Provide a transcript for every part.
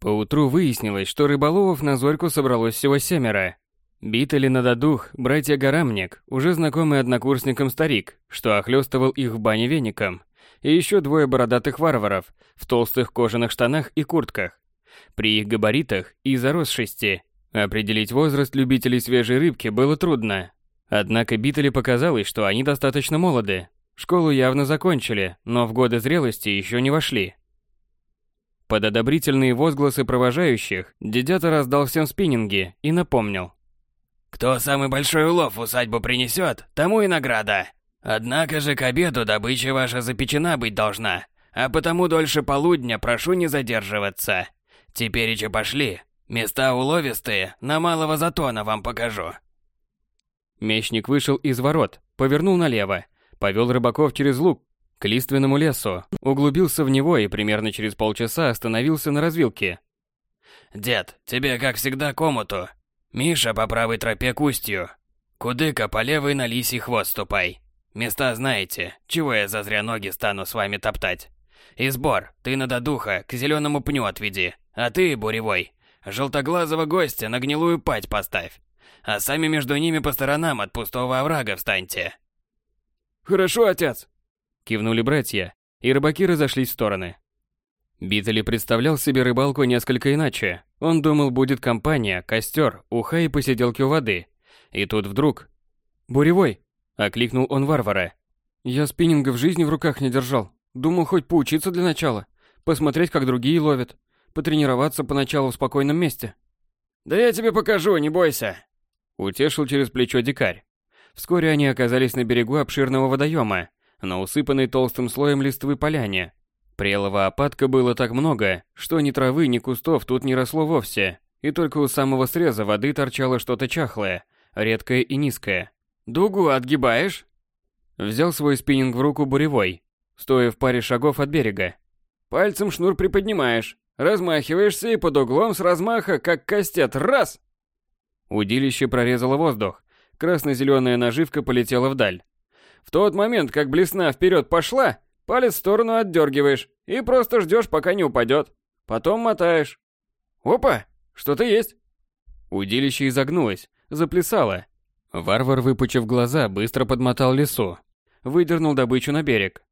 Поутру выяснилось, что рыболовов на Зорьку собралось всего семеро. Битали на додух братья Гарамник, уже знакомый однокурсникам старик, что охлёстывал их в бане веником, и еще двое бородатых варваров в толстых кожаных штанах и куртках. При их габаритах и заросшести определить возраст любителей свежей рыбки было трудно. Однако Битали показалось, что они достаточно молоды. Школу явно закончили, но в годы зрелости еще не вошли. Под одобрительные возгласы провожающих, дедята раздал всем спиннинги и напомнил. «Кто самый большой улов в усадьбу принесет, тому и награда. Однако же к обеду добыча ваша запечена быть должна, а потому дольше полудня прошу не задерживаться. Теперь еще пошли. Места уловистые, на малого затона вам покажу». Мечник вышел из ворот, повернул налево, повел рыбаков через луг к лиственному лесу, углубился в него и примерно через полчаса остановился на развилке. «Дед, тебе, как всегда, комнату. Миша по правой тропе к устью. Кудыка по левой на лисий хвост ступай. Места знаете, чего я зазря ноги стану с вами топтать. И сбор, ты на додуха к зеленому пню отведи, а ты, буревой, желтоглазого гостя на гнилую пать поставь. А сами между ними по сторонам от пустого оврага встаньте». «Хорошо, отец», Кивнули братья, и рыбаки разошлись в стороны. Битали представлял себе рыбалку несколько иначе. Он думал, будет компания, костер, уха и посиделки у воды. И тут вдруг... «Буревой!» – окликнул он варвара. «Я спиннинга в жизни в руках не держал. Думал хоть поучиться для начала. Посмотреть, как другие ловят. Потренироваться поначалу в спокойном месте». «Да я тебе покажу, не бойся!» Утешил через плечо дикарь. Вскоре они оказались на берегу обширного водоема, на усыпанной толстым слоем листвы поляне. Прелого опадка было так много, что ни травы, ни кустов тут не росло вовсе, и только у самого среза воды торчало что-то чахлое, редкое и низкое. «Дугу отгибаешь?» Взял свой спиннинг в руку буревой, стоя в паре шагов от берега. «Пальцем шнур приподнимаешь, размахиваешься и под углом с размаха, как кастет, раз!» Удилище прорезало воздух, красно-зеленая наживка полетела вдаль. В тот момент, как блесна вперед пошла, палец в сторону отдергиваешь и просто ждешь, пока не упадет. Потом мотаешь. Опа, что-то есть. Удилище изогнулось, заплясало. Варвар, выпучив глаза, быстро подмотал лесу. Выдернул добычу на берег.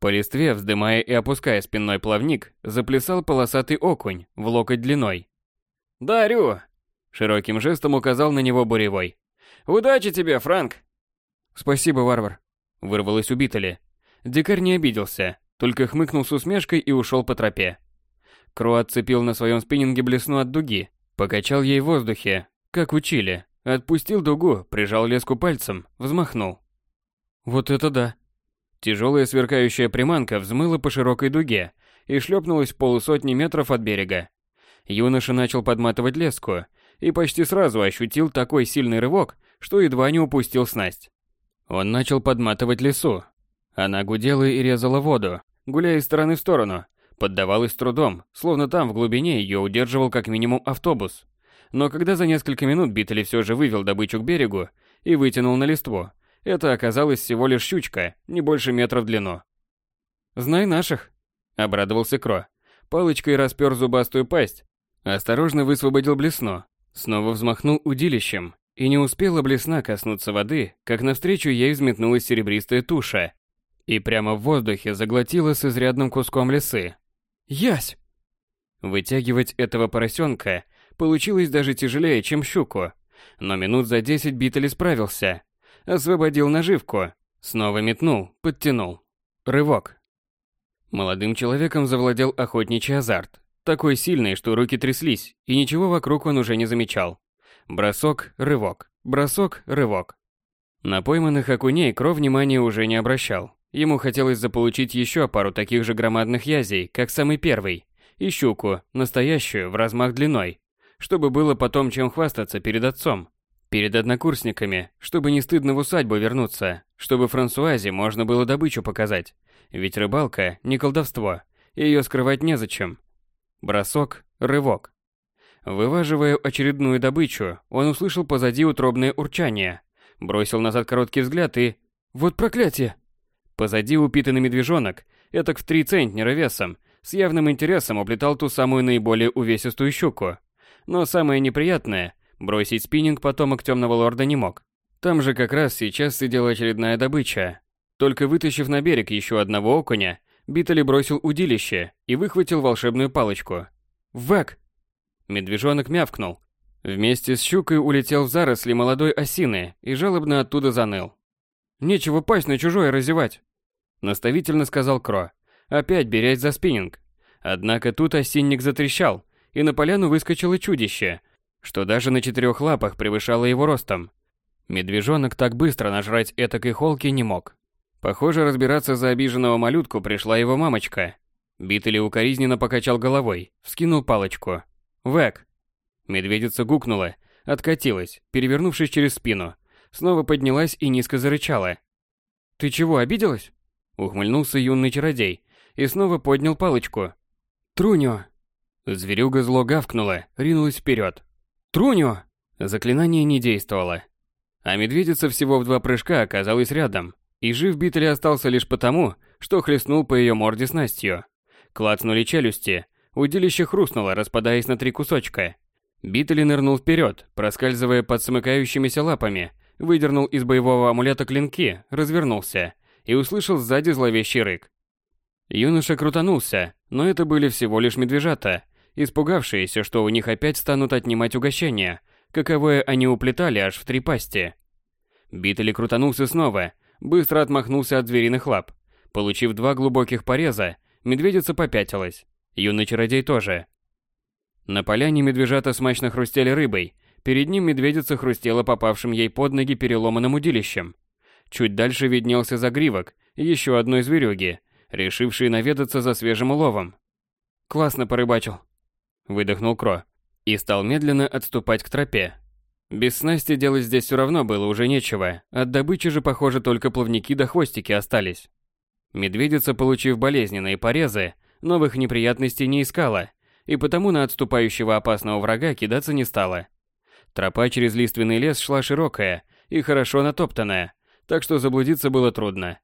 По листве, вздымая и опуская спинной плавник, заплясал полосатый окунь в локоть длиной. «Дарю!» Широким жестом указал на него буревой. «Удачи тебе, Франк!» «Спасибо, варвар!» Вырвалось у Битали. Дикарь не обиделся, только хмыкнул с усмешкой и ушел по тропе. Кро отцепил на своем спиннинге блесну от дуги, покачал ей в воздухе, как учили, отпустил дугу, прижал леску пальцем, взмахнул. Вот это да. Тяжелая сверкающая приманка взмыла по широкой дуге и шлепнулась полусотни метров от берега. Юноша начал подматывать леску и почти сразу ощутил такой сильный рывок, что едва не упустил снасть. Он начал подматывать лесу. Она гудела и резала воду, гуляя из стороны в сторону, поддавалась трудом, словно там в глубине ее удерживал как минимум автобус. Но когда за несколько минут Битли все же вывел добычу к берегу и вытянул на листву, это оказалось всего лишь щучка, не больше метра в длину. «Знай наших», — обрадовался Кро. Палочкой распер зубастую пасть, осторожно высвободил блесну, снова взмахнул удилищем и не успела блесна коснуться воды, как навстречу ей взметнулась серебристая туша и прямо в воздухе заглотила с изрядным куском лесы. «Ясь!» Вытягивать этого поросенка получилось даже тяжелее, чем щуку, но минут за десять Битали справился. Освободил наживку, снова метнул, подтянул. Рывок. Молодым человеком завладел охотничий азарт, такой сильный, что руки тряслись, и ничего вокруг он уже не замечал. Бросок, рывок, бросок, рывок. На пойманных окуней Кро внимания уже не обращал. Ему хотелось заполучить еще пару таких же громадных язей, как самый первый, и щуку, настоящую, в размах длиной, чтобы было потом чем хвастаться перед отцом, перед однокурсниками, чтобы не стыдно в усадьбу вернуться, чтобы Франсуазе можно было добычу показать. Ведь рыбалка – не колдовство, ее скрывать незачем. Бросок, рывок. Вываживая очередную добычу, он услышал позади утробное урчание, бросил назад короткий взгляд и... Вот проклятие! Позади упитанный медвежонок, этак в три центнера весом, С явным интересом уплетал ту самую наиболее увесистую щуку. Но самое неприятное, бросить спиннинг потомок темного лорда не мог. Там же как раз сейчас сидела очередная добыча. Только вытащив на берег еще одного окуня, Биттели бросил удилище и выхватил волшебную палочку. «Вэк!» Медвежонок мявкнул. Вместе с щукой улетел в заросли молодой осины и жалобно оттуда заныл. «Нечего пасть на чужое разевать!» Наставительно сказал Кро, опять берясь за спиннинг. Однако тут осинник затрещал, и на поляну выскочило чудище, что даже на четырех лапах превышало его ростом. Медвежонок так быстро нажрать этакой холки не мог. Похоже, разбираться за обиженного малютку пришла его мамочка. Битли укоризненно покачал головой, вскинул палочку. «Вэк!» Медведица гукнула, откатилась, перевернувшись через спину. Снова поднялась и низко зарычала. «Ты чего, обиделась?» Ухмыльнулся юный чародей и снова поднял палочку. «Труньо!» Зверюга зло гавкнула, ринулась вперед. «Труньо!» Заклинание не действовало. А медведица всего в два прыжка оказалась рядом, и жив Битли остался лишь потому, что хлестнул по ее морде снастью. Клацнули челюсти, удилище хрустнуло, распадаясь на три кусочка. Битли нырнул вперед, проскальзывая под смыкающимися лапами, выдернул из боевого амулета клинки, развернулся и услышал сзади зловещий рык. Юноша крутанулся, но это были всего лишь медвежата, испугавшиеся, что у них опять станут отнимать угощения, каковое они уплетали аж в три пасти. Битли крутанулся снова, быстро отмахнулся от звериных лап. Получив два глубоких пореза, медведица попятилась. Юный чародей тоже. На поляне медвежата смачно хрустели рыбой. Перед ним медведица хрустела попавшим ей под ноги переломанным удилищем. Чуть дальше виднелся загривок еще одной зверюги, решившей наведаться за свежим уловом. «Классно порыбачил», — выдохнул Кро и стал медленно отступать к тропе. Без снасти делать здесь все равно было уже нечего, от добычи же, похоже, только плавники да хвостики остались. Медведица, получив болезненные порезы, новых неприятностей не искала, и потому на отступающего опасного врага кидаться не стала. Тропа через лиственный лес шла широкая и хорошо натоптанная, так что заблудиться было трудно.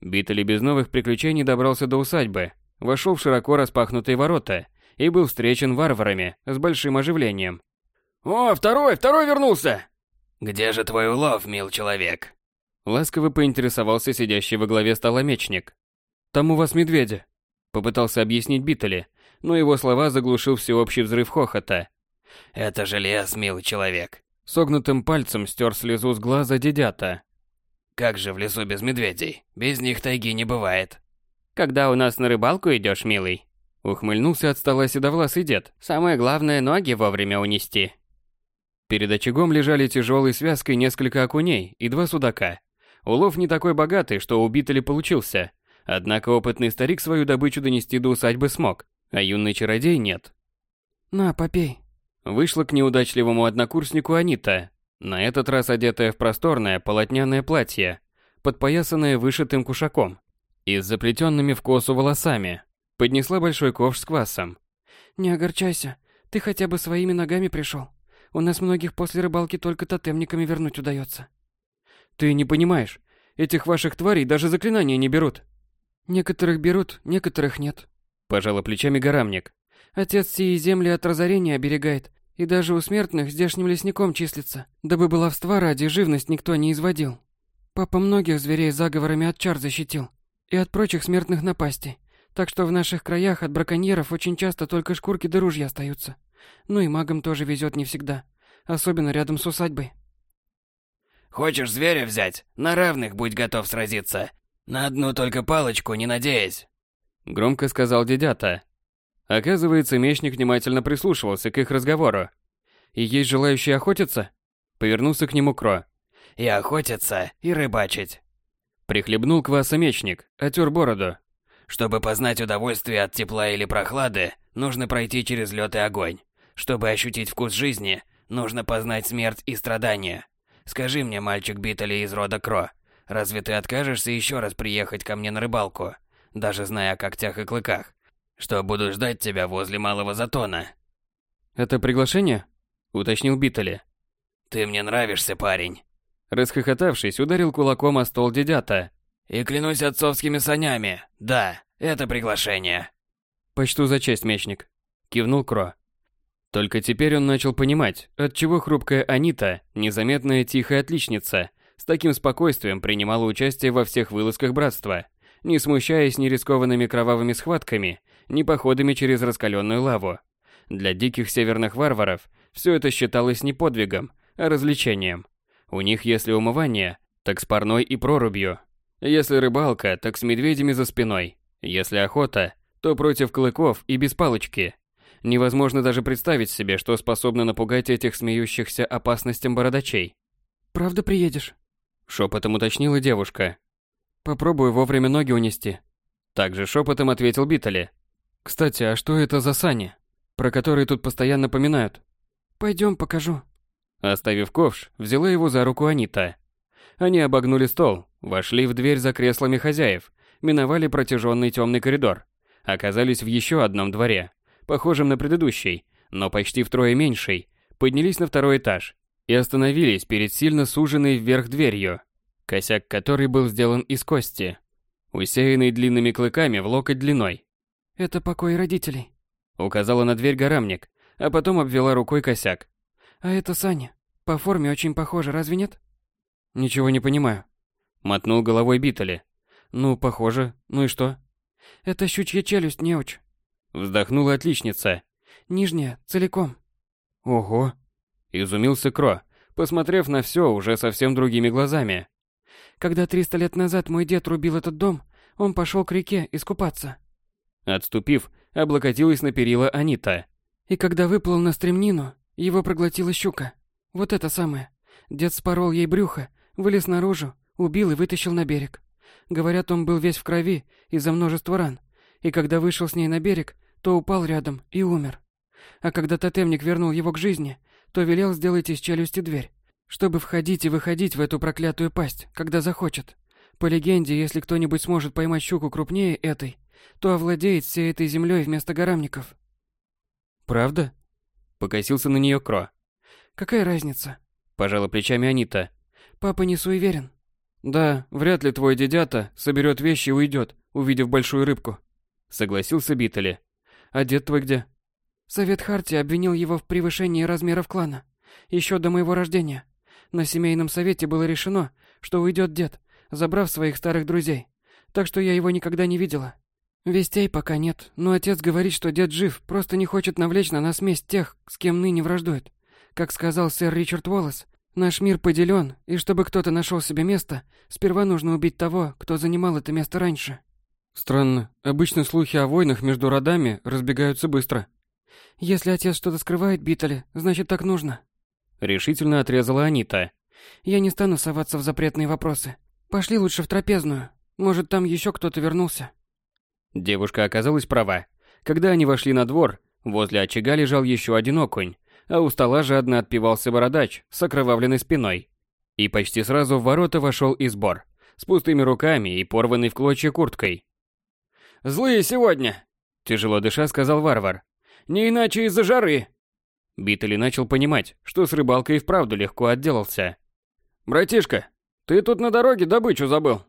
Битали без новых приключений добрался до усадьбы, вошел в широко распахнутые ворота и был встречен варварами с большим оживлением. «О, второй, второй вернулся!» «Где же твой улов, мил человек?» Ласково поинтересовался сидящий во главе стола мечник. «Там у вас медведи», — попытался объяснить Биттели, но его слова заглушил всеобщий взрыв хохота. «Это же лес, мил человек!» Согнутым пальцем стер слезу с глаза дедята. «Как же в лесу без медведей? Без них тайги не бывает!» «Когда у нас на рыбалку идешь, милый?» Ухмыльнулся от стола седовласый дед. «Самое главное, ноги вовремя унести». Перед очагом лежали тяжелой связкой несколько окуней и два судака. Улов не такой богатый, что убит или получился. Однако опытный старик свою добычу донести до усадьбы смог, а юный чародей нет. «На, попей». Вышла к неудачливому однокурснику Анита, на этот раз одетая в просторное полотняное платье, подпоясанное вышитым кушаком и с заплетенными в косу волосами. Поднесла большой ковш с квасом. «Не огорчайся, ты хотя бы своими ногами пришел. У нас многих после рыбалки только тотемниками вернуть удается». «Ты не понимаешь, этих ваших тварей даже заклинания не берут». «Некоторых берут, некоторых нет», – пожала плечами горамник. «Отец сии земли от разорения оберегает, и даже у смертных здешним лесником числится, дабы баловства ради живность никто не изводил. Папа многих зверей заговорами от чар защитил, и от прочих смертных напастей. Так что в наших краях от браконьеров очень часто только шкурки да ружья остаются. Ну и магам тоже везет не всегда. Особенно рядом с усадьбой. Хочешь зверя взять? На равных будь готов сразиться. На одну только палочку не надеясь. Громко сказал дедята. Оказывается, мечник внимательно прислушивался к их разговору. И есть желающие охотиться? Повернулся к нему Кро. И охотиться, и рыбачить. Прихлебнул кваса мечник, отер бороду. Чтобы познать удовольствие от тепла или прохлады, нужно пройти через лед и огонь. Чтобы ощутить вкус жизни, нужно познать смерть и страдания. Скажи мне, мальчик Биттели из рода Кро, разве ты откажешься еще раз приехать ко мне на рыбалку, даже зная о когтях и клыках, что буду ждать тебя возле малого затона? Это приглашение? уточнил Биттели. Ты мне нравишься, парень. Расхохотавшись, ударил кулаком о стол дедята, и клянусь отцовскими санями, да, это приглашение. Почту за честь, мечник. Кивнул Кро. Только теперь он начал понимать, отчего хрупкая Анита, незаметная тихая отличница, таким спокойствием принимала участие во всех вылазках братства, не смущаясь ни рискованными кровавыми схватками, ни походами через раскаленную лаву. Для диких северных варваров все это считалось не подвигом, а развлечением. У них, если умывание, так с парной и прорубью. Если рыбалка, так с медведями за спиной. Если охота, то против клыков и без палочки. Невозможно даже представить себе, что способно напугать этих смеющихся опасностям бородачей. «Правда приедешь?» Шепотом уточнила девушка. «Попробую вовремя ноги унести». Также шепотом ответил Битали. «Кстати, а что это за сани, про которые тут постоянно поминают?» «Пойдем, покажу». Оставив ковш, взяла его за руку Анита. Они обогнули стол, вошли в дверь за креслами хозяев, миновали протяженный темный коридор, оказались в еще одном дворе, похожем на предыдущий, но почти втрое меньший, поднялись на второй этаж и остановились перед сильно суженной вверх дверью, косяк которой был сделан из кости, усеянный длинными клыками в локоть длиной. «Это покой родителей», — указала на дверь горамник, а потом обвела рукой косяк. «А это Саня. По форме очень похоже, разве нет?» «Ничего не понимаю», — мотнул головой Битали. «Ну, похоже. Ну и что?» «Это щучья челюсть, неуч». Вздохнула отличница. «Нижняя, целиком». «Ого!» Изумился Кро, посмотрев на все уже совсем другими глазами. Когда триста лет назад мой дед рубил этот дом, он пошел к реке искупаться. Отступив, облокотилась на перила Анита. И когда выплыл на стремнину, его проглотила щука. Вот это самое. Дед спорол ей брюхо, вылез наружу, убил и вытащил на берег. Говорят, он был весь в крови из-за множества ран. И когда вышел с ней на берег, то упал рядом и умер. А когда тотемник вернул его к жизни, то велел сделать из челюсти дверь, чтобы входить и выходить в эту проклятую пасть, когда захочет. По легенде, если кто-нибудь сможет поймать щуку крупнее этой, то овладеет всей этой землей вместо горамников. «Правда?» Покосился на нее Кро. «Какая разница?» Пожала плечами Анита. «Папа не суеверен». «Да, вряд ли твой дедята соберет вещи и уйдет, увидев большую рыбку», — согласился Биттели. «А дед твой где?» Совет Харти обвинил его в превышении размеров клана. Еще до моего рождения. На семейном совете было решено, что уйдет дед, забрав своих старых друзей. Так что я его никогда не видела. Вестей пока нет, но отец говорит, что дед жив, просто не хочет навлечь на нас месть тех, с кем ныне враждует. Как сказал сэр Ричард Уоллес, наш мир поделен, и чтобы кто-то нашел себе место, сперва нужно убить того, кто занимал это место раньше. Странно, обычно слухи о войнах между родами разбегаются быстро. Если отец что-то скрывает, Битали, значит так нужно. Решительно отрезала Анита. Я не стану соваться в запретные вопросы. Пошли лучше в трапезную. Может, там еще кто-то вернулся. Девушка оказалась права. Когда они вошли на двор, возле очага лежал еще один окунь, а у стола жадно отпивался бородач с окровавленной спиной. И почти сразу в ворота вошел избор, с пустыми руками и порванной в клочья курткой. «Злые сегодня!» – тяжело дыша сказал варвар. «Не иначе из-за жары!» Битали начал понимать, что с рыбалкой и вправду легко отделался. «Братишка, ты тут на дороге добычу забыл!»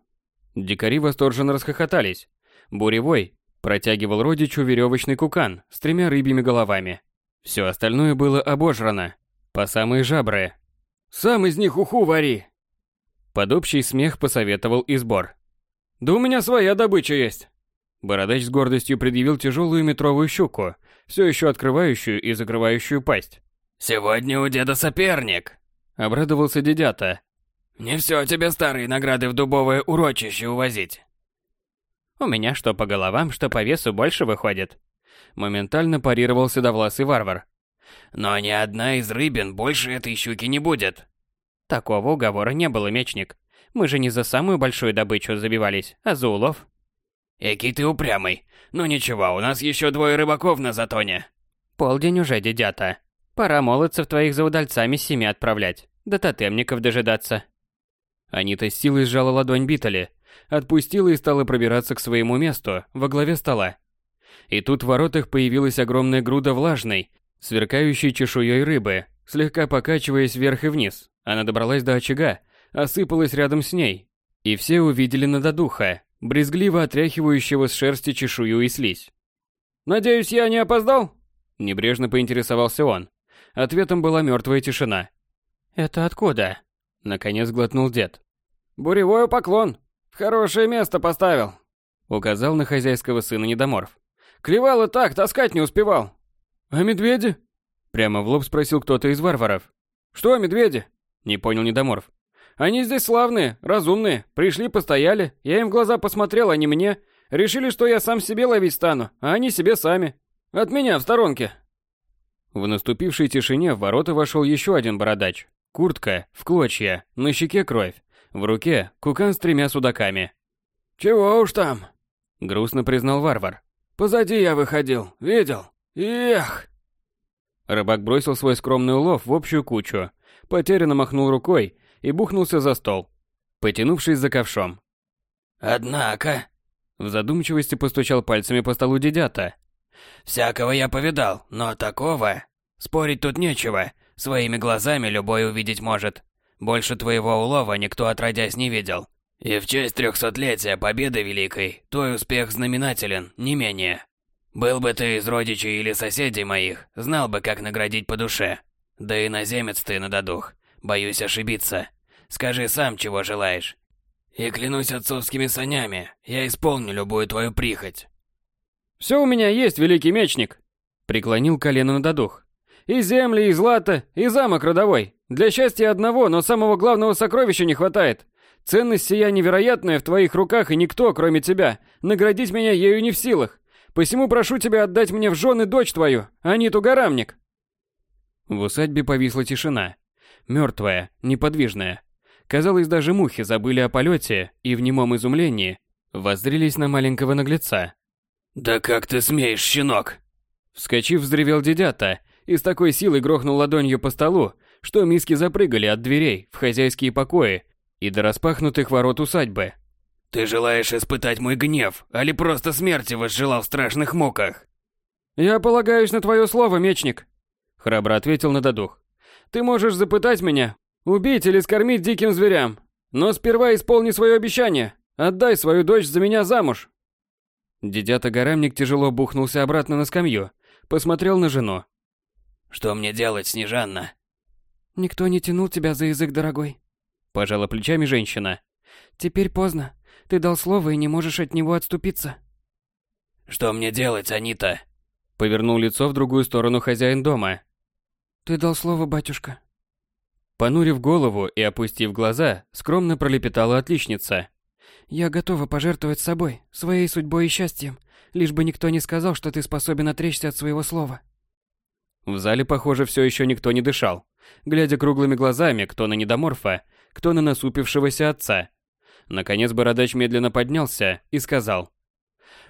Дикари восторженно расхохотались. Буревой протягивал родичу веревочный кукан с тремя рыбьими головами. Все остальное было обожрано, по самые жабры. «Сам из них уху вари!» Под общий смех посоветовал избор. «Да у меня своя добыча есть!» Бородач с гордостью предъявил тяжелую метровую щуку, все еще открывающую и закрывающую пасть. «Сегодня у деда соперник!» Обрадовался дедята. «Не все тебе старые награды в дубовое урочище увозить!» У меня что по головам, что по весу больше выходит. Моментально парировал седовласый варвар. Но ни одна из рыбин больше этой щуки не будет. Такого уговора не было, мечник. Мы же не за самую большую добычу забивались, а за улов. Экий ты упрямый. Ну ничего, у нас еще двое рыбаков на затоне. Полдень уже, дедята. Пора молодцев твоих за удальцами с семи отправлять, до тотемников дожидаться. Анита с силой сжала ладонь Битали, отпустила и стала пробираться к своему месту во главе стола. И тут в воротах появилась огромная груда влажной, сверкающей чешуей рыбы, слегка покачиваясь вверх и вниз. Она добралась до очага, осыпалась рядом с ней. И все увидели надодуха, брезгливо отряхивающего с шерсти чешую и слизь. Надеюсь, я не опоздал?» Небрежно поинтересовался он. Ответом была мертвая тишина. «Это откуда?» Наконец глотнул дед. «Буревой поклон. Хорошее место поставил», указал на хозяйского сына недоморф. «Клевал и так, таскать не успевал». «А медведи?» Прямо в лоб спросил кто-то из варваров. «Что медведи?» Не понял недоморф. «Они здесь славные, разумные. Пришли, постояли. Я им в глаза посмотрел, они мне. Решили, что я сам себе ловить стану, а они себе сами. От меня в сторонке». В наступившей тишине в ворота вошел еще один бородач. Куртка в клочья, на щеке кровь, в руке кукан с тремя судаками. «Чего уж там?» — грустно признал варвар. «Позади я выходил, видел. Эх!» Рыбак бросил свой скромный улов в общую кучу, потерянно махнул рукой и бухнулся за стол, потянувшись за ковшом. «Однако...» В задумчивости постучал пальцами по столу дедята. «Всякого я повидал, но такого... Спорить тут нечего, своими глазами любой увидеть может. Больше твоего улова никто отродясь не видел. И в честь трехсотлетия Победы Великой твой успех знаменателен, не менее. Был бы ты из родичей или соседей моих, знал бы, как наградить по душе. Да и наземец ты на додух. Боюсь ошибиться. Скажи сам, чего желаешь. И клянусь отцовскими санями, я исполню любую твою прихоть. Все у меня есть, великий мечник, преклонил колено на додух. И земли, и злато, и замок родовой. Для счастья одного, но самого главного сокровища не хватает. Ценность сия невероятная в твоих руках, и никто, кроме тебя, наградить меня ею не в силах. Посему прошу тебя отдать мне в жены дочь твою, Аниту Гарамник. В усадьбе повисла тишина. Мертвая, неподвижная. Казалось, даже мухи забыли о полете и в немом изумлении воззрелись на маленького наглеца. «Да как ты смеешь, щенок!» Вскочив, взревел дедята и с такой силой грохнул ладонью по столу, что миски запрыгали от дверей в хозяйские покои и до распахнутых ворот усадьбы. Ты желаешь испытать мой гнев, али просто смерти возжелал в страшных муках? Я полагаюсь на твое слово, мечник, храбро ответил Нададух. Ты можешь запытать меня, убить или скормить диким зверям, но сперва исполни свое обещание. Отдай свою дочь за меня замуж. Дедята Гарамник тяжело бухнулся обратно на скамью, посмотрел на жену. Что мне делать, Снежанна? Никто не тянул тебя за язык, дорогой. Пожала плечами женщина. Теперь поздно. Ты дал слово и не можешь от него отступиться. Что мне делать, Анита? Повернул лицо в другую сторону хозяин дома. Ты дал слово, батюшка. Понурив голову и опустив глаза, скромно пролепетала отличница. Я готова пожертвовать собой, своей судьбой и счастьем, лишь бы никто не сказал, что ты способен отречься от своего слова. В зале, похоже, все еще никто не дышал, глядя круглыми глазами кто на недоморфа, кто на насупившегося отца. Наконец бородач медленно поднялся и сказал.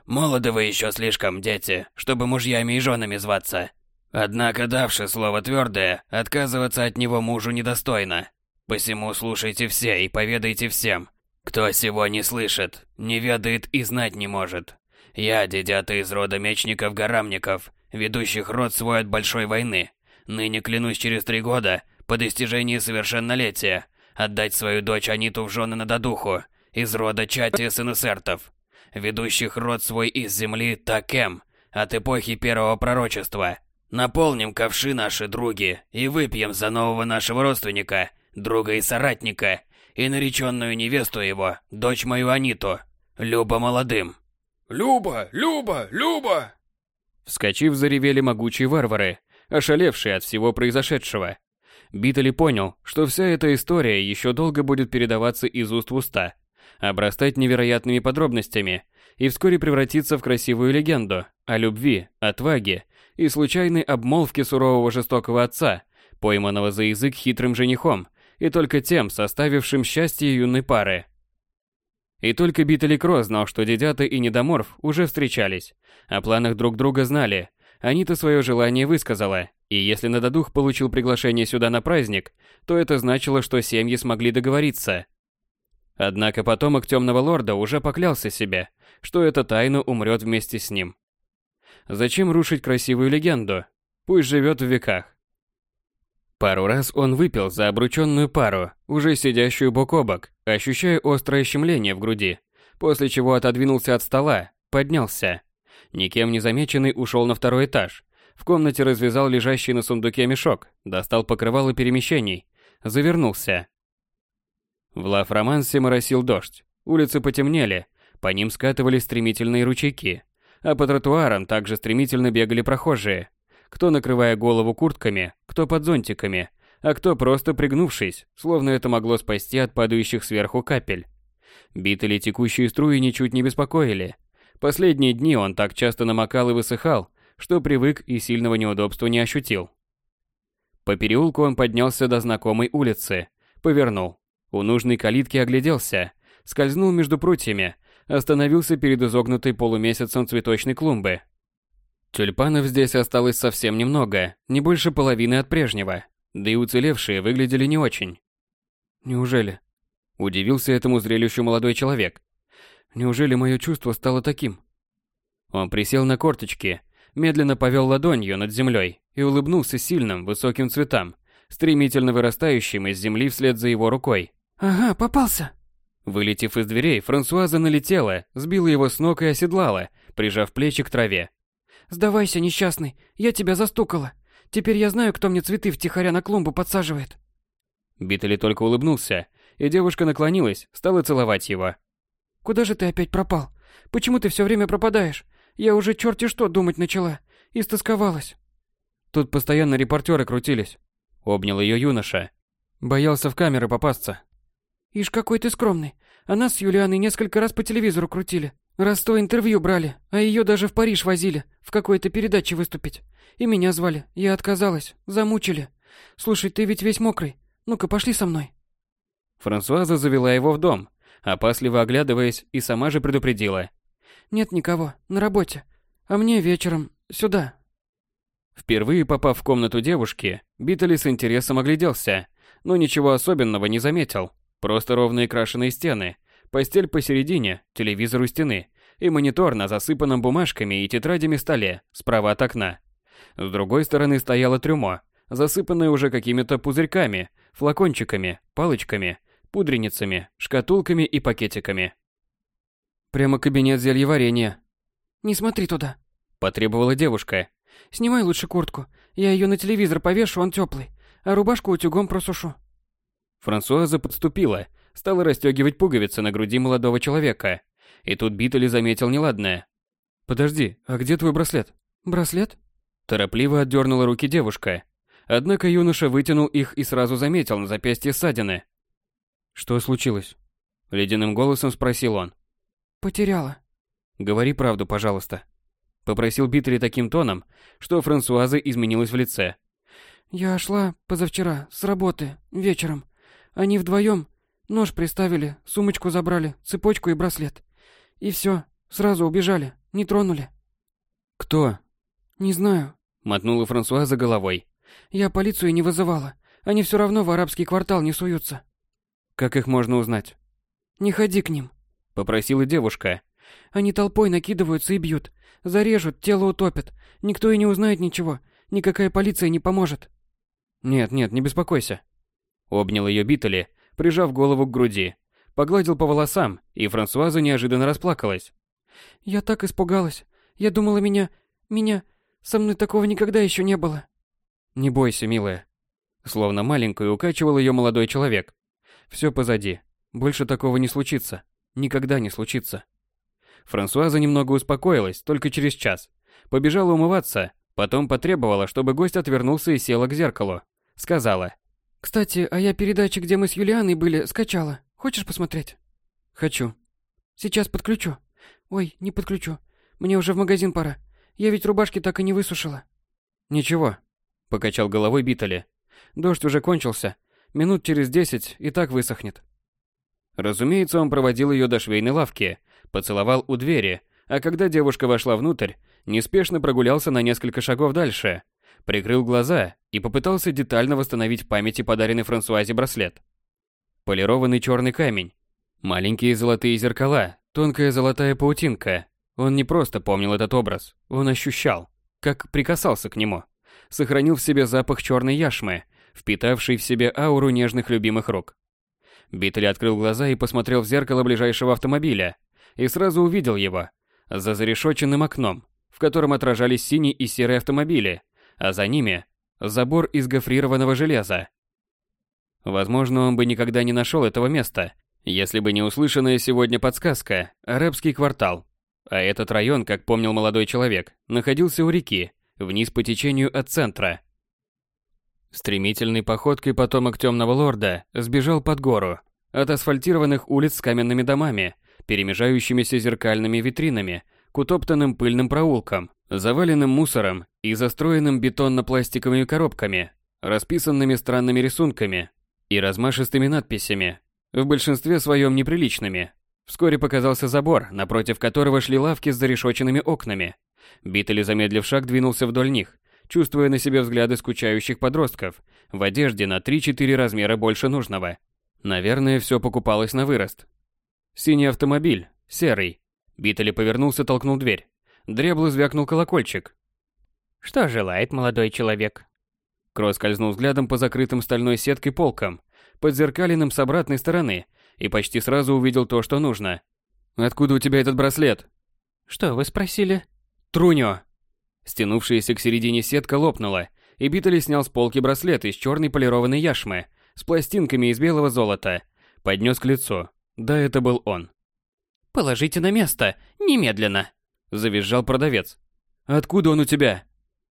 «Молоды вы еще слишком, дети, чтобы мужьями и женами зваться. Однако, давши слово твердое, отказываться от него мужу недостойно. Посему слушайте все и поведайте всем. Кто сего не слышит, не ведает и знать не может. Я, дедята из рода мечников-горамников, ведущих род свой от большой войны, ныне клянусь через три года, по достижении совершеннолетия, отдать свою дочь Аниту в жены на додуху, из рода Чати Сенесертов, ведущих род свой из земли Такем, от эпохи первого пророчества. Наполним ковши наши, други, и выпьем за нового нашего родственника, друга и соратника, и нареченную невесту его, дочь мою Аниту, Люба молодым. «Люба! Люба! Люба!» Вскочив, заревели могучие варвары, ошалевшие от всего произошедшего. Битали понял, что вся эта история еще долго будет передаваться из уст в уста, обрастать невероятными подробностями и вскоре превратиться в красивую легенду о любви, отваге и случайной обмолвке сурового жестокого отца, пойманного за язык хитрым женихом и только тем составившим счастье юной пары. И только Битали Кро знал, что Дедята и Недоморф уже встречались, о планах друг друга знали, Анита свое желание высказала, и если Нададух получил приглашение сюда на праздник, то это значило, что семьи смогли договориться. Однако потомок Темного Лорда уже поклялся себе, что эта тайна умрет вместе с ним. Зачем рушить красивую легенду? Пусть живет в веках. Пару раз он выпил за обрученную пару, уже сидящую бок о бок, ощущая острое щемление в груди, после чего отодвинулся от стола, поднялся. Никем не замеченный ушел на второй этаж. В комнате развязал лежащий на сундуке мешок, достал покрывало перемещений, завернулся. В Ла-Фромансе моросил дождь. Улицы потемнели, по ним скатывались стремительные ручейки, а по тротуарам также стремительно бегали прохожие. Кто накрывая голову куртками, кто под зонтиками, а кто просто пригнувшись, словно это могло спасти от падающих сверху капель. Битали текущие струи ничуть не беспокоили. Последние дни он так часто намокал и высыхал, что привык и сильного неудобства не ощутил. По переулку он поднялся до знакомой улицы, повернул. У нужной калитки огляделся, скользнул между прутьями, остановился перед изогнутой полумесяцем цветочной клумбы. Тюльпанов здесь осталось совсем немного, не больше половины от прежнего, да и уцелевшие выглядели не очень. Неужели? Удивился этому зрелищу молодой человек. Неужели мое чувство стало таким? Он присел на корточки, медленно повел ладонью над землей и улыбнулся сильным, высоким цветам, стремительно вырастающим из земли вслед за его рукой. «Ага, попался!» Вылетев из дверей, Франсуаза налетела, сбила его с ног и оседлала, прижав плечи к траве. «Сдавайся, несчастный, я тебя застукала. Теперь я знаю, кто мне цветы втихаря на клумбу подсаживает». Биттели только улыбнулся, и девушка наклонилась, стала целовать его. «Куда же ты опять пропал? Почему ты все время пропадаешь? Я уже черти что думать начала. Истосковалась». Тут постоянно репортеры крутились. Обнял ее юноша. Боялся в камеры попасться. Ишь, какой ты скромный. А нас с Юлианой несколько раз по телевизору крутили. Раз то интервью брали, а ее даже в Париж возили, в какой-то передаче выступить. И меня звали. Я отказалась. Замучили. Слушай, ты ведь весь мокрый. Ну-ка, пошли со мной. Франсуаза завела его в дом, опасливо оглядываясь, и сама же предупредила. Нет никого, на работе. А мне вечером сюда. Впервые попав в комнату девушки, Биттели с интересом огляделся, но ничего особенного не заметил. Просто ровные крашеные стены, постель посередине, телевизор у стены и монитор на засыпанном бумажками и тетрадями столе справа от окна. С другой стороны стояло трюмо, засыпанное уже какими-то пузырьками, флакончиками, палочками, пудреницами, шкатулками и пакетиками. Прямо кабинет зельеварения. «Не смотри туда», – потребовала девушка. «Снимай лучше куртку. Я ее на телевизор повешу, он теплый, а рубашку утюгом просушу». Франсуаза подступила, стала расстегивать пуговицы на груди молодого человека. И тут Биттели заметил неладное. «Подожди, а где твой браслет?» «Браслет?» Торопливо отдернула руки девушка. Однако юноша вытянул их и сразу заметил на запястье ссадины. «Что случилось?» Ледяным голосом спросил он. «Потеряла». «Говори правду, пожалуйста». Попросил Биттели таким тоном, что Франсуаза изменилась в лице. «Я шла позавчера с работы, вечером. Они вдвоем нож приставили, сумочку забрали, цепочку и браслет. И все, сразу убежали, не тронули. Кто? Не знаю. Мотнула Франсуаза головой. Я полицию не вызывала. Они все равно в арабский квартал не суются. Как их можно узнать? Не ходи к ним. Попросила девушка. Они толпой накидываются и бьют. Зарежут, тело утопят. Никто и не узнает ничего. Никакая полиция не поможет. Нет, нет, не беспокойся. Обнял ее Биттели, прижав голову к груди. Погладил по волосам, и Франсуаза неожиданно расплакалась. «Я так испугалась. Я думала, меня... меня... Со мной такого никогда еще не было». «Не бойся, милая». Словно маленькую укачивал ее молодой человек. «Все позади. Больше такого не случится. Никогда не случится». Франсуаза немного успокоилась только через час. Побежала умываться, потом потребовала, чтобы гость отвернулся и села к зеркалу. Сказала. Кстати, а я передачи, где мы с Юлианой были, скачала. Хочешь посмотреть? Хочу. Сейчас подключу. Ой, не подключу. Мне уже в магазин пора. Я ведь рубашки так и не высушила. Ничего, покачал головой Битали. Дождь уже кончился. Минут через десять и так высохнет. Разумеется, он проводил ее до швейной лавки, поцеловал у двери, а когда девушка вошла внутрь, неспешно прогулялся на несколько шагов дальше, прикрыл глаза и попытался детально восстановить в памяти подаренный Франсуазе браслет. Полированный черный камень, маленькие золотые зеркала, тонкая золотая паутинка. Он не просто помнил этот образ, он ощущал, как прикасался к нему. Сохранил в себе запах черной яшмы, впитавший в себе ауру нежных любимых рук. Битли открыл глаза и посмотрел в зеркало ближайшего автомобиля, и сразу увидел его. за зарешоченным окном, в котором отражались синий и серый автомобили, а за ними забор из гофрированного железа. Возможно, он бы никогда не нашел этого места, если бы не услышанная сегодня подсказка «Арабский квартал». А этот район, как помнил молодой человек, находился у реки, вниз по течению от центра. Стремительной походкой потомок темного лорда сбежал под гору, от асфальтированных улиц с каменными домами, перемежающимися зеркальными витринами, к утоптанным пыльным проулкам, заваленным мусором и застроенным бетонно-пластиковыми коробками, расписанными странными рисунками и размашистыми надписями, в большинстве своем неприличными. Вскоре показался забор, напротив которого шли лавки с зарешоченными окнами. Биттель, замедлив шаг, двинулся вдоль них, чувствуя на себе взгляды скучающих подростков в одежде на 3-4 размера больше нужного. Наверное, все покупалось на вырост. Синий автомобиль, серый. Биттель повернулся, толкнул дверь. Дребло звякнул колокольчик. «Что желает молодой человек?» Кросс скользнул взглядом по закрытым стальной сеткой полкам, под зеркалиным с обратной стороны, и почти сразу увидел то, что нужно. «Откуда у тебя этот браслет?» «Что вы спросили?» «Труньо!» Стянувшаяся к середине сетка лопнула, и Биттель снял с полки браслет из черной полированной яшмы с пластинками из белого золота. Поднес к лицу. Да, это был он. «Положите на место! Немедленно!» Завизжал продавец. «Откуда он у тебя?»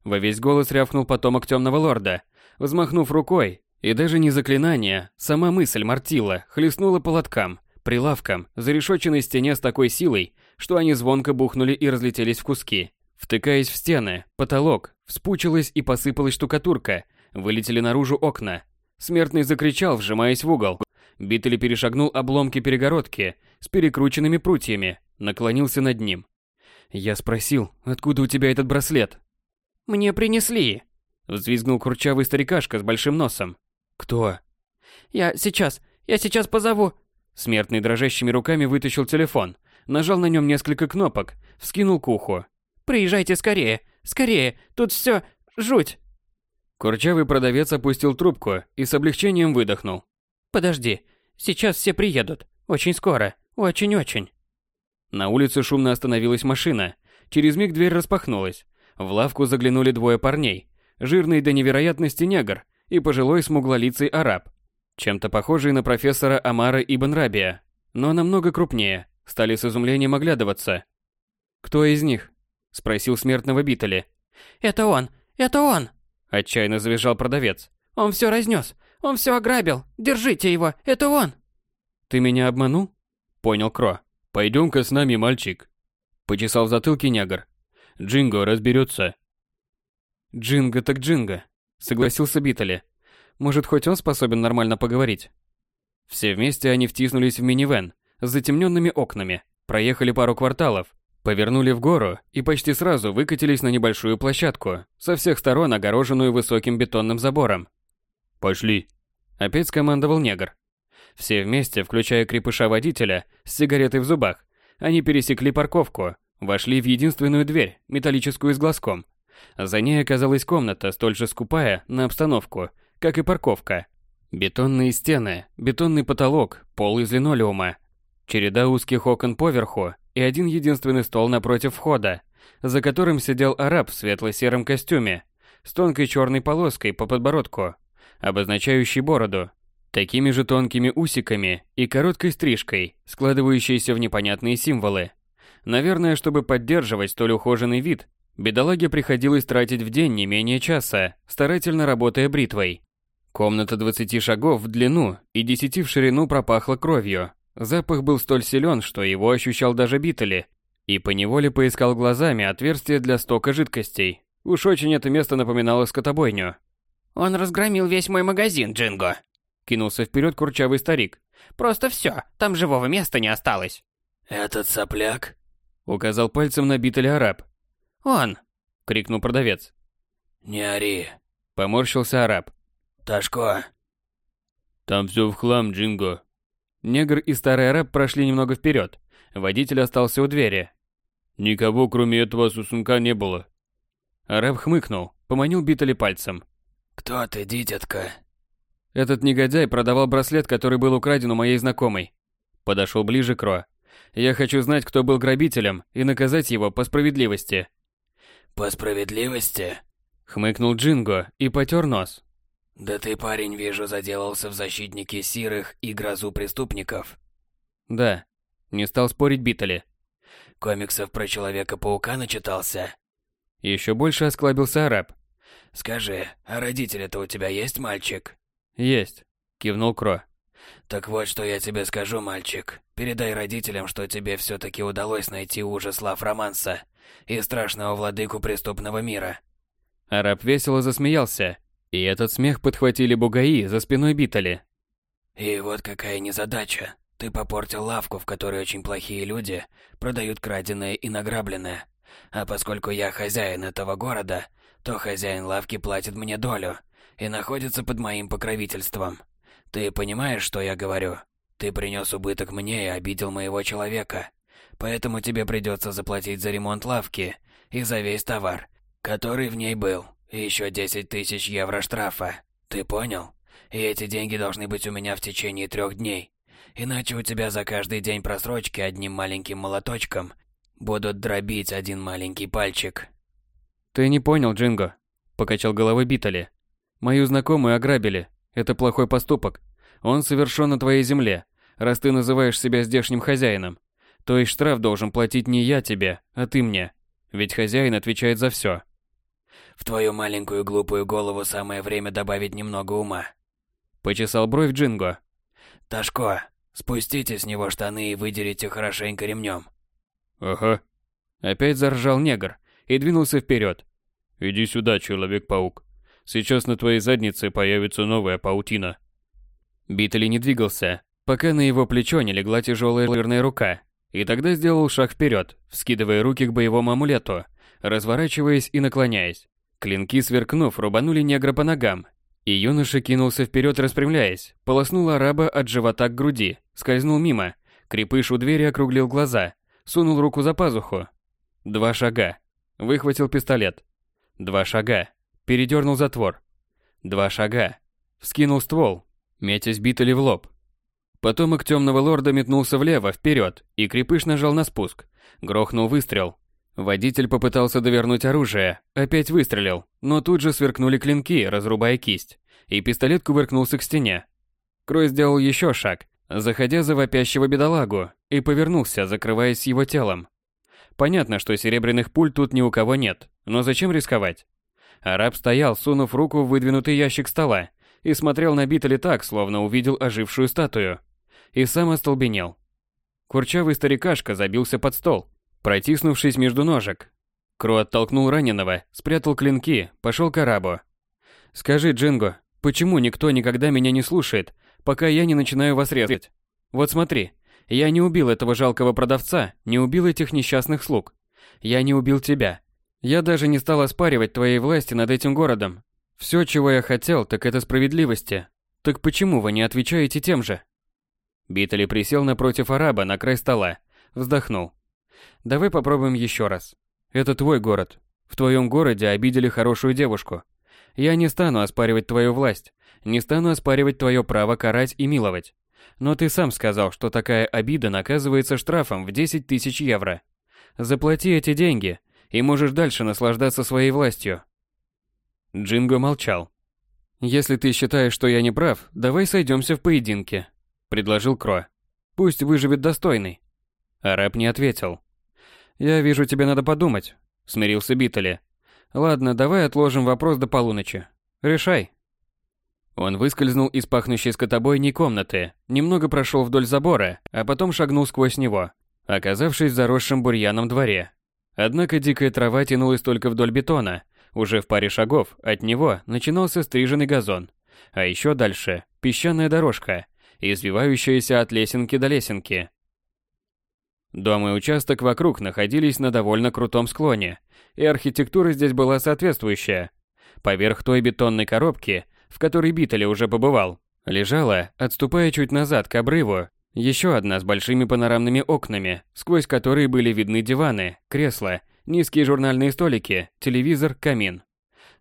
Во весь голос рявкнул потомок темного лорда. Взмахнув рукой, и даже не заклинание, сама мысль Мартила хлестнула по лоткам, прилавкам, зарешоченной стене с такой силой, что они звонко бухнули и разлетелись в куски. Втыкаясь в стены, потолок, вспучилась и посыпалась штукатурка, вылетели наружу окна. Смертный закричал, вжимаясь в угол. Биттель перешагнул обломки перегородки с перекрученными прутьями, наклонился над ним. Я спросил, откуда у тебя этот браслет? Мне принесли. Взвизгнул курчавый старикашка с большим носом. Кто? Я сейчас, я сейчас позову. Смертный дрожащими руками вытащил телефон, нажал на нем несколько кнопок, вскинул к уху. Приезжайте скорее, скорее, тут все жуть. Курчавый продавец опустил трубку и с облегчением выдохнул. Подожди, сейчас все приедут. Очень скоро, очень-очень. На улице шумно остановилась машина. Через миг дверь распахнулась. В лавку заглянули двое парней. Жирный до невероятности негр и пожилой смуглолицый араб. Чем-то похожий на профессора Амара Ибн Рабия, но намного крупнее. Стали с изумлением оглядываться. «Кто из них?» – спросил смертного Биттеля. «Это он! Это он!» – отчаянно завизжал продавец. «Он все разнес! Он все ограбил! Держите его! Это он!» «Ты меня обманул?» – понял Кро. «Пойдем-ка с нами, мальчик!» – почесал в затылке негр. «Джинго разберется!» «Джинго так Джинго!» – согласился Биттеле. «Может, хоть он способен нормально поговорить?» Все вместе они втиснулись в минивэн с затемненными окнами, проехали пару кварталов, повернули в гору и почти сразу выкатились на небольшую площадку, со всех сторон огороженную высоким бетонным забором. «Пошли!» – опять скомандовал негр. Все вместе, включая крепыша-водителя с сигаретой в зубах, они пересекли парковку, вошли в единственную дверь, металлическую с глазком. За ней оказалась комната, столь же скупая на обстановку, как и парковка. Бетонные стены, бетонный потолок, пол из линолеума, череда узких окон поверху и один единственный стол напротив входа, за которым сидел араб в светло-сером костюме, с тонкой черной полоской по подбородку, обозначающей бороду, такими же тонкими усиками и короткой стрижкой, складывающейся в непонятные символы. Наверное, чтобы поддерживать столь ухоженный вид, бедолаге приходилось тратить в день не менее часа, старательно работая бритвой. Комната 20 шагов в длину и 10 в ширину пропахла кровью. Запах был столь силен, что его ощущал даже Биттели, и поневоле поискал глазами отверстие для стока жидкостей. Уж очень это место напоминало скотобойню. «Он разгромил весь мой магазин, Джинго!» Кинулся вперед курчавый старик. «Просто все, там живого места не осталось!» «Этот сопляк?» Указал пальцем на битель араб. «Он!» — крикнул продавец. «Не ори!» — поморщился араб. «Ташко!» «Там все в хлам, Джинго!» Негр и старый араб прошли немного вперед. Водитель остался у двери. «Никого, кроме этого сусунка, не было». Араб хмыкнул, поманил Битали пальцем. «Кто ты, дитятка?» Этот негодяй продавал браслет, который был украден у моей знакомой. Подошел ближе Кро. Я хочу знать, кто был грабителем, и наказать его по справедливости. По справедливости? Хмыкнул Джинго и потер нос. Да ты, парень, вижу, заделался в защитнике сирых и грозу преступников. Да. Не стал спорить Битали. Комиксов про Человека-паука начитался? Еще больше осклабился араб. Скажи, а родители-то у тебя есть, мальчик? Есть. Кивнул Кро. Так вот, что я тебе скажу, мальчик. Передай родителям, что тебе все-таки удалось найти ужас лав романса и страшного владыку преступного мира. Араб весело засмеялся, и этот смех подхватили бугаи за спиной Битали. И вот какая незадача. Ты попортил лавку, в которой очень плохие люди продают краденое и награбленное. А поскольку я хозяин этого города, то хозяин лавки платит мне долю и находится под моим покровительством. Ты понимаешь, что я говорю? Ты принес убыток мне и обидел моего человека. Поэтому тебе придется заплатить за ремонт лавки и за весь товар, который в ней был. И еще 10 тысяч евро штрафа. Ты понял? И эти деньги должны быть у меня в течение трех дней. Иначе у тебя за каждый день просрочки одним маленьким молоточком будут дробить один маленький пальчик. Ты не понял, Джинго, покачал головой Битали. Мою знакомую ограбили. Это плохой поступок. Он совершен на твоей земле, раз ты называешь себя здешним хозяином. То есть штраф должен платить не я тебе, а ты мне. Ведь хозяин отвечает за все. В твою маленькую глупую голову самое время добавить немного ума. Почесал бровь Джинго. Ташко, спустите с него штаны и выдерите хорошенько ремнем. Ага. Опять заржал негр и двинулся вперед. Иди сюда, Человек-паук. Сейчас на твоей заднице появится новая паутина. Битли не двигался, пока на его плечо не легла тяжелая жирная рука, и тогда сделал шаг вперед, вскидывая руки к боевому амулету, разворачиваясь и наклоняясь. Клинки, сверкнув, рубанули негра по ногам, и юноша кинулся вперед, распрямляясь, полоснул араба от живота к груди, скользнул мимо, крепыш у двери округлил глаза, сунул руку за пазуху. Два шага. Выхватил пистолет. Два шага. Передернул затвор. Два шага. Вскинул ствол, метясь битали в лоб. Потомок темного лорда метнулся влево, вперед, и крепыш нажал на спуск. Грохнул выстрел. Водитель попытался довернуть оружие, опять выстрелил, но тут же сверкнули клинки, разрубая кисть, и пистолет кувыркнулся к стене. Крой сделал еще шаг, заходя за вопящего бедолагу, и повернулся, закрываясь его телом. Понятно, что серебряных пуль тут ни у кого нет, но зачем рисковать? Араб стоял, сунув руку в выдвинутый ящик стола, и смотрел на Битали так, словно увидел ожившую статую. И сам остолбенел. Курчавый старикашка забился под стол, протиснувшись между ножек. Кру оттолкнул раненого, спрятал клинки, пошел к арабу. «Скажи, Джинго, почему никто никогда меня не слушает, пока я не начинаю вас резать? Вот смотри, я не убил этого жалкого продавца, не убил этих несчастных слуг. Я не убил тебя, я даже не стал оспаривать твоей власти над этим городом. Все, чего я хотел, так это справедливости. Так почему вы не отвечаете тем же? Битали присел напротив араба на край стола, вздохнул. Давай попробуем еще раз. Это твой город. В твоем городе обидели хорошую девушку. Я не стану оспаривать твою власть, не стану оспаривать твое право карать и миловать. Но ты сам сказал, что такая обида наказывается штрафом в 10 тысяч евро. Заплати эти деньги, и можешь дальше наслаждаться своей властью. Джинго молчал. Если ты считаешь, что я не прав, давай сойдемся в поединке, предложил Кро. Пусть выживет достойный. Араб не ответил. Я вижу, тебе надо подумать, смирился Битали. Ладно, давай отложим вопрос до полуночи. Решай. Он выскользнул из пахнущей скотобойней комнаты, немного прошел вдоль забора, а потом шагнул сквозь него, оказавшись в заросшем бурьяном дворе, Однако дикая трава тянулась только вдоль бетона. Уже в паре шагов от него начинался стриженный газон. А еще дальше – песчаная дорожка, извивающаяся от лесенки до лесенки. Дом и участок вокруг находились на довольно крутом склоне, и архитектура здесь была соответствующая. Поверх той бетонной коробки, в которой Биттель уже побывал, лежала, отступая чуть назад к обрыву, еще одна с большими панорамными окнами, сквозь которые были видны диваны, кресла, низкие журнальные столики, телевизор, камин.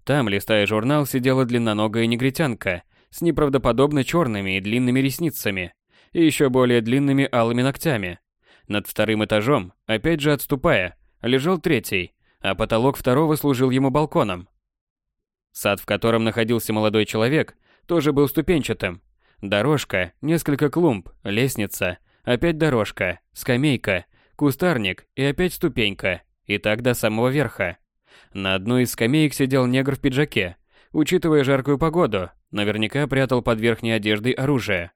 Там, листая журнал, сидела длинноногая негритянка с неправдоподобно черными и длинными ресницами и еще более длинными алыми ногтями. Над вторым этажом, опять же отступая, лежал третий, а потолок второго служил ему балконом. Сад, в котором находился молодой человек, тоже был ступенчатым. Дорожка, несколько клумб, лестница, опять дорожка, скамейка, кустарник и опять ступенька, и так до самого верха. На одной из скамеек сидел негр в пиджаке. Учитывая жаркую погоду, наверняка прятал под верхней одеждой оружие.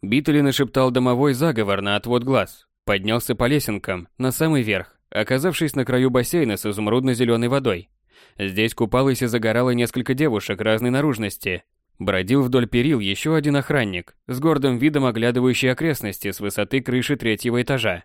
Битли нашептал домовой заговор на отвод глаз, поднялся по лесенкам на самый верх, оказавшись на краю бассейна с изумрудно-зеленой водой. Здесь купалось и загорало несколько девушек разной наружности. Бродил вдоль перил еще один охранник, с гордым видом оглядывающий окрестности с высоты крыши третьего этажа.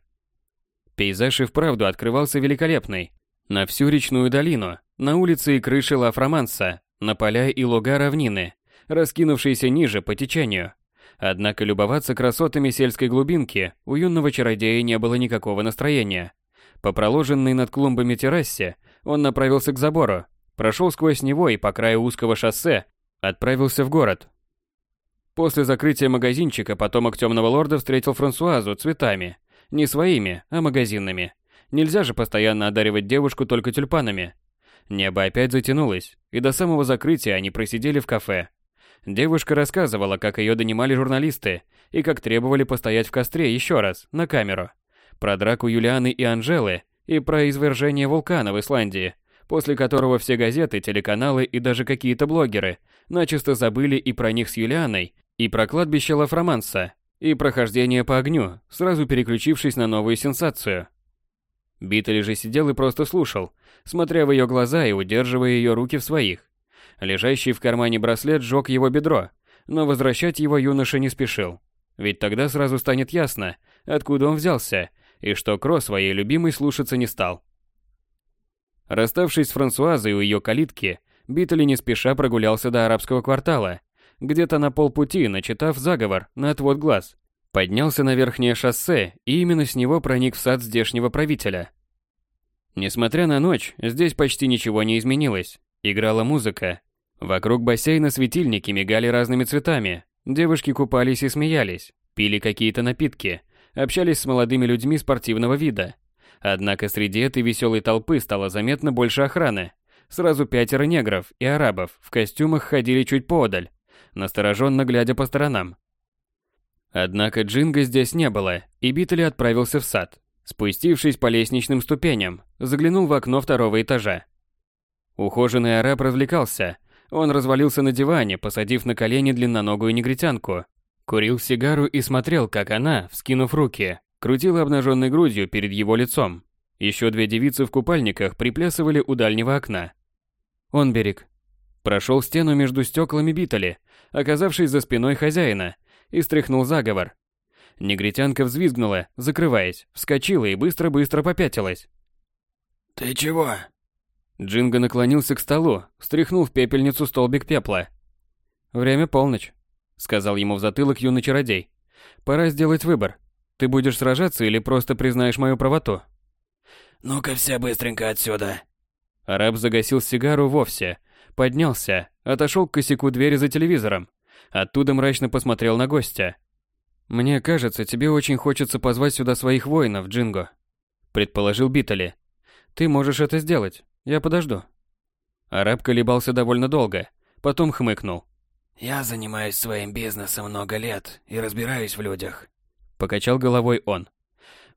Пейзаж и вправду открывался великолепный. На всю речную долину, на улицы и крыши Ла-Фроманса, на поля и луга равнины, раскинувшиеся ниже по течению. Однако любоваться красотами сельской глубинки у юного чародея не было никакого настроения. По проложенной над клумбами террасе он направился к забору, прошел сквозь него и по краю узкого шоссе отправился в город. После закрытия магазинчика потомок Темного Лорда встретил Франсуазу цветами. Не своими, а магазинными. Нельзя же постоянно одаривать девушку только тюльпанами. Небо опять затянулось, и до самого закрытия они просидели в кафе. Девушка рассказывала, как ее донимали журналисты, и как требовали постоять в костре еще раз, на камеру. Про драку Юлианы и Анжелы, и про извержение вулкана в Исландии, после которого все газеты, телеканалы и даже какие-то блогеры начисто забыли и про них с Юлианой, и про кладбище Лафроманса, и прохождение по огню, сразу переключившись на новую сенсацию. Биттель же сидел и просто слушал, смотря в ее глаза и удерживая ее руки в своих. Лежащий в кармане браслет сжег его бедро, но возвращать его юноша не спешил. Ведь тогда сразу станет ясно, откуда он взялся, и что Кро своей любимой слушаться не стал. Расставшись с Франсуазой у ее калитки, Биттель не спеша прогулялся до арабского квартала, где-то на полпути, начитав заговор на отвод глаз, поднялся на верхнее шоссе и именно с него проник в сад здешнего правителя. Несмотря на ночь, здесь почти ничего не изменилось. Играла музыка. Вокруг бассейна светильники мигали разными цветами. Девушки купались и смеялись, пили какие-то напитки, общались с молодыми людьми спортивного вида. Однако среди этой веселой толпы стало заметно больше охраны. Сразу пятеро негров и арабов в костюмах ходили чуть поодаль, настороженно глядя по сторонам. Однако Джинга здесь не было, и Биттель отправился в сад. Спустившись по лестничным ступеням, заглянул в окно второго этажа. Ухоженный араб развлекался. Он развалился на диване, посадив на колени длинноногую негритянку. Курил сигару и смотрел, как она, вскинув руки, крутила обнаженной грудью перед его лицом. Еще две девицы в купальниках приплясывали у дальнего окна. Он берег. Прошел стену между стеклами Битали, оказавшись за спиной хозяина, и стряхнул заговор. Негритянка взвизгнула, закрываясь, вскочила и быстро-быстро попятилась. «Ты чего?» Джинго наклонился к столу, стряхнул в пепельницу столбик пепла. «Время полночь», — сказал ему в затылок юный чародей. «Пора сделать выбор. Ты будешь сражаться или просто признаешь мою правоту?» «Ну-ка все быстренько отсюда!» Араб загасил сигару вовсе, поднялся, отошел к косяку двери за телевизором. Оттуда мрачно посмотрел на гостя. «Мне кажется, тебе очень хочется позвать сюда своих воинов, Джинго», — предположил Биттали. «Ты можешь это сделать. Я подожду». Араб колебался довольно долго, потом хмыкнул. «Я занимаюсь своим бизнесом много лет и разбираюсь в людях», — покачал головой он.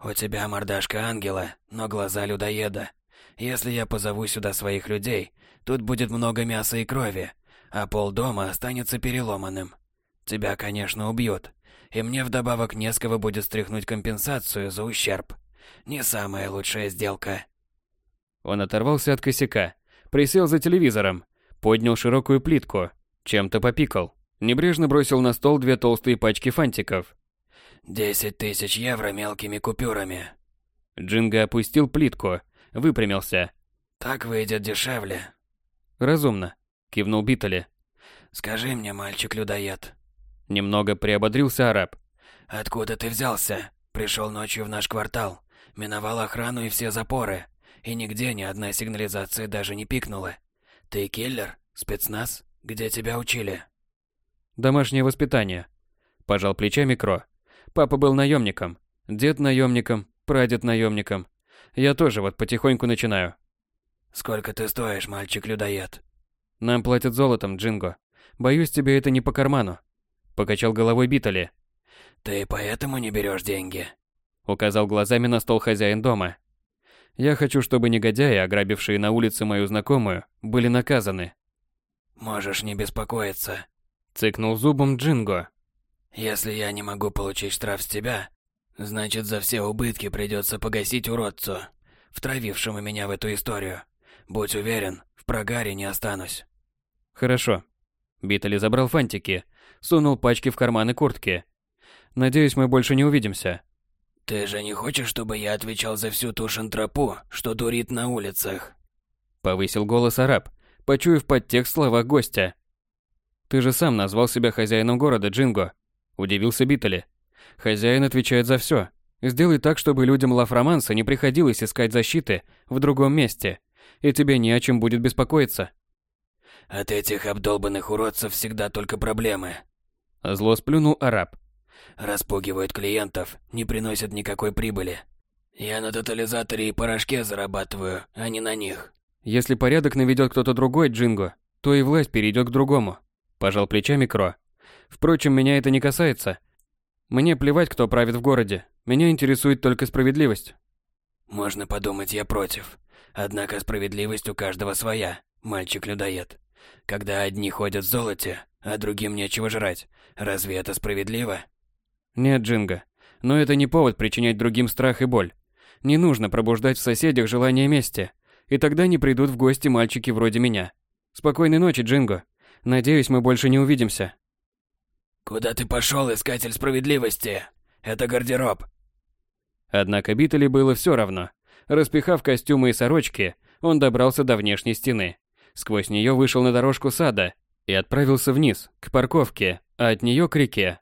«У тебя мордашка ангела, но глаза людоеда. Если я позову сюда своих людей, тут будет много мяса и крови, а пол дома останется переломанным. Тебя, конечно, убьют, и мне вдобавок не с кого будет стряхнуть компенсацию за ущерб. Не самая лучшая сделка. Он оторвался от косяка, присел за телевизором, поднял широкую плитку, чем-то попикал, небрежно бросил на стол две толстые пачки фантиков. «Десять тысяч евро мелкими купюрами». Джинго опустил плитку, выпрямился. «Так выйдет дешевле». «Разумно», — кивнул Биттеле. «Скажи мне, мальчик-людоед». Немного приободрился араб. «Откуда ты взялся? Пришел ночью в наш квартал, миновал охрану и все запоры, и нигде ни одна сигнализация даже не пикнула. Ты киллер? Спецназ? Где тебя учили?» «Домашнее воспитание», — пожал плечами Кро. «Папа был наемником, дед наемником, прадед наемником. Я тоже вот потихоньку начинаю. Сколько ты стоишь, мальчик-людоед? Нам платят золотом, Джинго. Боюсь, тебе это не по карману. Покачал головой Битали. Ты поэтому не берешь деньги? Указал глазами на стол хозяин дома. Я хочу, чтобы негодяи, ограбившие на улице мою знакомую, были наказаны. Можешь не беспокоиться. Цыкнул зубом Джинго. Если я не могу получить штраф с тебя, значит за все убытки придется погасить уродцу, втравившему меня в эту историю. Будь уверен, в прогаре не останусь. Хорошо. Битали забрал фантики, сунул пачки в карманы куртки. Надеюсь, мы больше не увидимся. Ты же не хочешь, чтобы я отвечал за всю ту шантропу, что дурит на улицах? Повысил голос араб, почуяв подтекст слова гостя. Ты же сам назвал себя хозяином города, Джинго. Удивился Битали. Хозяин отвечает за все. Сделай так, чтобы людям Лафроманса не приходилось искать защиты в другом месте, и тебе не о чем будет беспокоиться. От этих обдолбанных уродцев всегда только проблемы. Зло сплюнул араб. Распугивают клиентов, не приносят никакой прибыли. Я на тотализаторе и порошке зарабатываю, а не на них. Если порядок наведет кто-то другой, Джинго, то и власть перейдет к другому. Пожал плечами Кро. Впрочем, меня это не касается. Мне плевать, кто правит в городе. Меня интересует только справедливость. Можно подумать, я против. Однако справедливость у каждого своя, мальчик-людоед. Когда одни ходят в золоте, а другим нечего жрать, разве это справедливо? Нет, Джинго. Но это не повод причинять другим страх и боль. Не нужно пробуждать в соседях желание мести. И тогда не придут в гости мальчики вроде меня. Спокойной ночи, Джинго. Надеюсь, мы больше не увидимся. Куда ты пошел, искатель справедливости? Это гардероб. Однако Битали было все равно. Распихав костюмы и сорочки, он добрался до внешней стены. Сквозь нее вышел на дорожку сада и отправился вниз, к парковке, а от нее к реке.